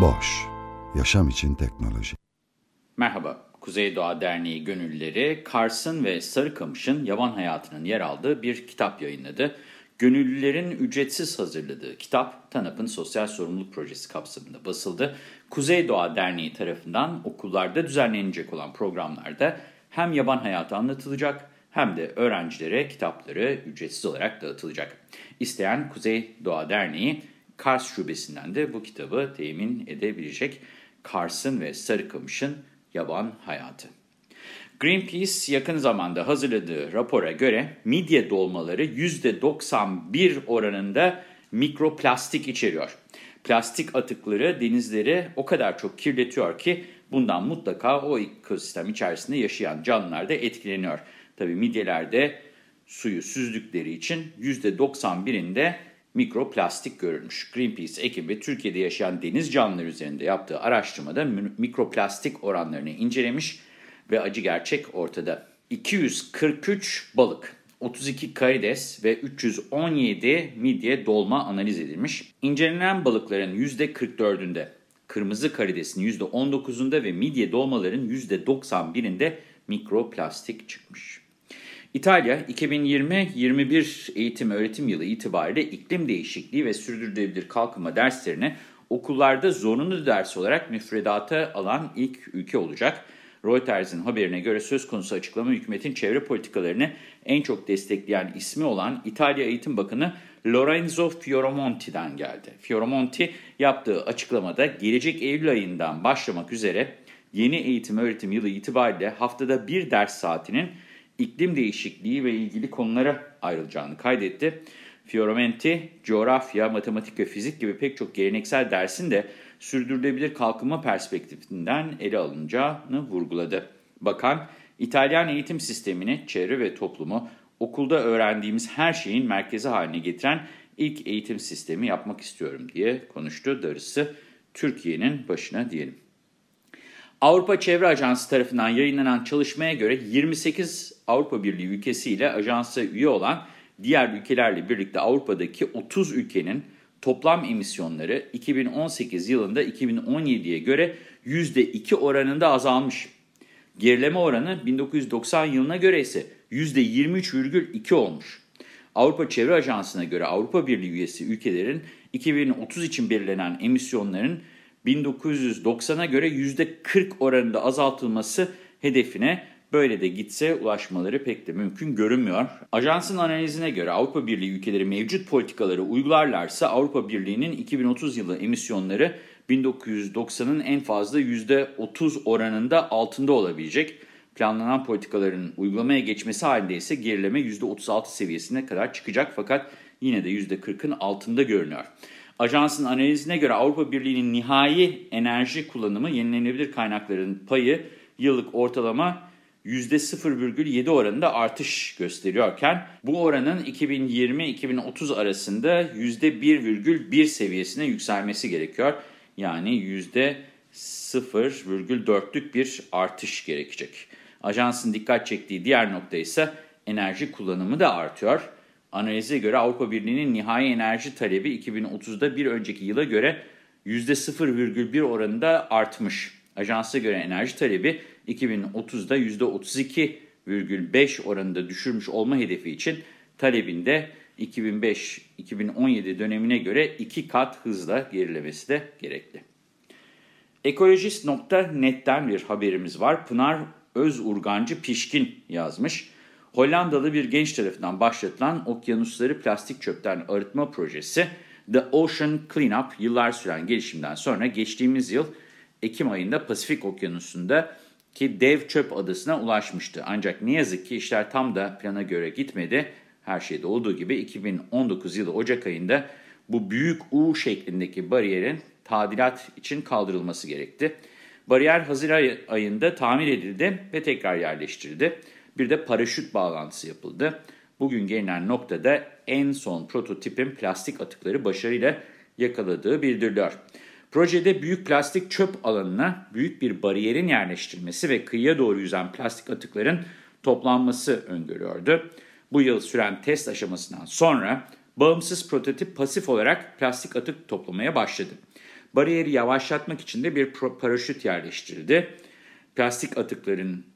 Boş, yaşam için teknoloji. Merhaba, Kuzey Doğa Derneği gönüllüleri Kars'ın ve Sarıkamış'ın yaban hayatının yer aldığı bir kitap yayınladı. Gönüllülerin ücretsiz hazırladığı kitap TANAP'ın sosyal sorumluluk projesi kapsamında basıldı. Kuzey Doğa Derneği tarafından okullarda düzenlenecek olan programlarda hem yaban hayatı anlatılacak hem de öğrencilere kitapları ücretsiz olarak dağıtılacak. İsteyen Kuzey Doğa Derneği Kars Şubesi'nden de bu kitabı temin edebilecek Kars'ın ve Sarıkamış'ın yaban hayatı. Greenpeace yakın zamanda hazırladığı rapora göre midye dolmaları %91 oranında mikroplastik içeriyor. Plastik atıkları denizleri o kadar çok kirletiyor ki bundan mutlaka o ekosistem içerisinde yaşayan canlılar da etkileniyor. Tabii midyelerde suyu süzdükleri için %91'inde mikroplastik görülmüş. Greenpeace ekibi Türkiye'de yaşayan deniz canlıları üzerinde yaptığı araştırmada mikroplastik oranlarını incelemiş ve acı gerçek ortada. 243 balık, 32 karides ve 317 midye dolma analiz edilmiş. İncelenen balıkların %44'ünde, kırmızı karidesin %19'unda ve midye dolmaların %91'inde mikroplastik çıkmış. İtalya 2020-21 eğitim öğretim yılı itibariyle iklim değişikliği ve sürdürülebilir kalkınma derslerini okullarda zorunlu ders olarak müfredata alan ilk ülke olacak. Reuters'in haberine göre söz konusu açıklama hükümetin çevre politikalarını en çok destekleyen ismi olan İtalya Eğitim Bakanı Lorenzo Fioramonti'den geldi. Fioramonti yaptığı açıklamada gelecek Eylül ayından başlamak üzere yeni eğitim öğretim yılı itibariyle haftada bir ders saatinin iklim değişikliği ve ilgili konulara ayrılacağını kaydetti. Fioramonti, coğrafya, matematik ve fizik gibi pek çok geleneksel dersin de sürdürülebilir kalkınma perspektifinden ele alınacağını vurguladı. Bakan, İtalyan eğitim sistemini, çevre ve toplumu okulda öğrendiğimiz her şeyin merkezi haline getiren ilk eğitim sistemi yapmak istiyorum diye konuştu. Darısı Türkiye'nin başına diyelim. Avrupa Çevre Ajansı tarafından yayınlanan çalışmaya göre 28 Avrupa Birliği ülkesiyle ajansa üye olan diğer ülkelerle birlikte Avrupa'daki 30 ülkenin toplam emisyonları 2018 yılında 2017'ye göre %2 oranında azalmış. Gerileme oranı 1990 yılına göre ise %23,2 olmuş. Avrupa Çevre Ajansı'na göre Avrupa Birliği üyesi ülkelerin 2030 için belirlenen emisyonların 1990'a göre %40 oranında azaltılması hedefine böyle de gitse ulaşmaları pek de mümkün görünmüyor. Ajansın analizine göre Avrupa Birliği ülkeleri mevcut politikaları uygularlarsa Avrupa Birliği'nin 2030 yılı emisyonları 1990'ın en fazla %30 oranında altında olabilecek. Planlanan politikaların uygulamaya geçmesi halinde ise gerileme %36 seviyesine kadar çıkacak fakat yine de %40'ın altında görünüyor. Ajansın analizine göre Avrupa Birliği'nin nihai enerji kullanımı yenilenebilir kaynakların payı yıllık ortalama %0,7 oranında artış gösteriyorken bu oranın 2020-2030 arasında %1,1 seviyesine yükselmesi gerekiyor. Yani %0,4'lük bir artış gerekecek. Ajansın dikkat çektiği diğer nokta ise enerji kullanımı da artıyor. Analize göre Avrupa Birliği'nin nihai enerji talebi 2030'da bir önceki yıla göre %0,1 oranında artmış. Ajansa göre enerji talebi 2030'da %32,5 oranında düşürmüş olma hedefi için talebinde 2005-2017 dönemine göre iki kat hızla gerilemesi de gerekli. Ekolojist.net'ten bir haberimiz var. Pınar Özurgancı Pişkin yazmış. Hollandalı bir genç tarafından başlatılan okyanusları plastik çöpten arıtma projesi The Ocean Cleanup yıllar süren gelişimden sonra geçtiğimiz yıl Ekim ayında Pasifik Okyanusu'nda ki dev çöp adasına ulaşmıştı. Ancak ne yazık ki işler tam da plana göre gitmedi. Her şeyde olduğu gibi 2019 yılı Ocak ayında Bu büyük U şeklindeki bariyerin tadilat için kaldırılması gerekti. Bariyer Haziran ayında tamir edildi ve tekrar yerleştirildi. Bir de paraşüt bağlantısı yapıldı. Bugün gelinen noktada en son prototipin plastik atıkları başarıyla yakaladığı bildiriliyor. Projede büyük plastik çöp alanına büyük bir bariyerin yerleştirilmesi ve kıyıya doğru yüzen plastik atıkların toplanması öngörüyordu. Bu yıl süren test aşamasından sonra bağımsız prototip pasif olarak plastik atık toplamaya başladı. Bariyeri yavaşlatmak için de bir paraşüt yerleştirildi. Plastik atıkların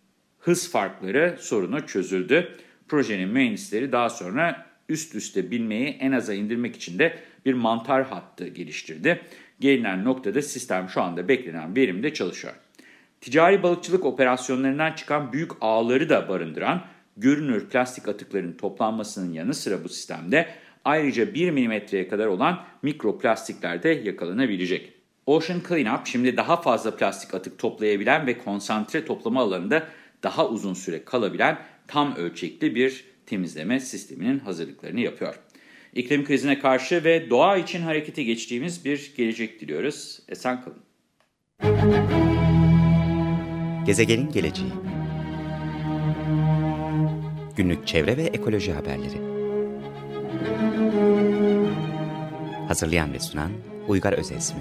hız farkları sorunu çözüldü. Projenin mühendisleri daha sonra üst üste binmeyi en aza indirmek için de bir mantar hattı geliştirdi. Gelinen noktada sistem şu anda beklenen verimde çalışıyor. Ticari balıkçılık operasyonlarından çıkan büyük ağları da barındıran görünür plastik atıkların toplanmasının yanı sıra bu sistemde ayrıca 1 milimetreye kadar olan mikroplastikler de yakalanabilecek. Ocean Cleanup şimdi daha fazla plastik atık toplayabilen ve konsantre toplama alanında daha uzun süre kalabilen tam ölçekli bir temizleme sisteminin hazırlıklarını yapıyor. İklim krizine karşı ve doğa için harekete geçtiğimiz bir gelecek diliyoruz. Esen kalın. Gezegenin geleceği Günlük çevre ve ekoloji haberleri Hazırlayan ve sunan Uygar Özesmi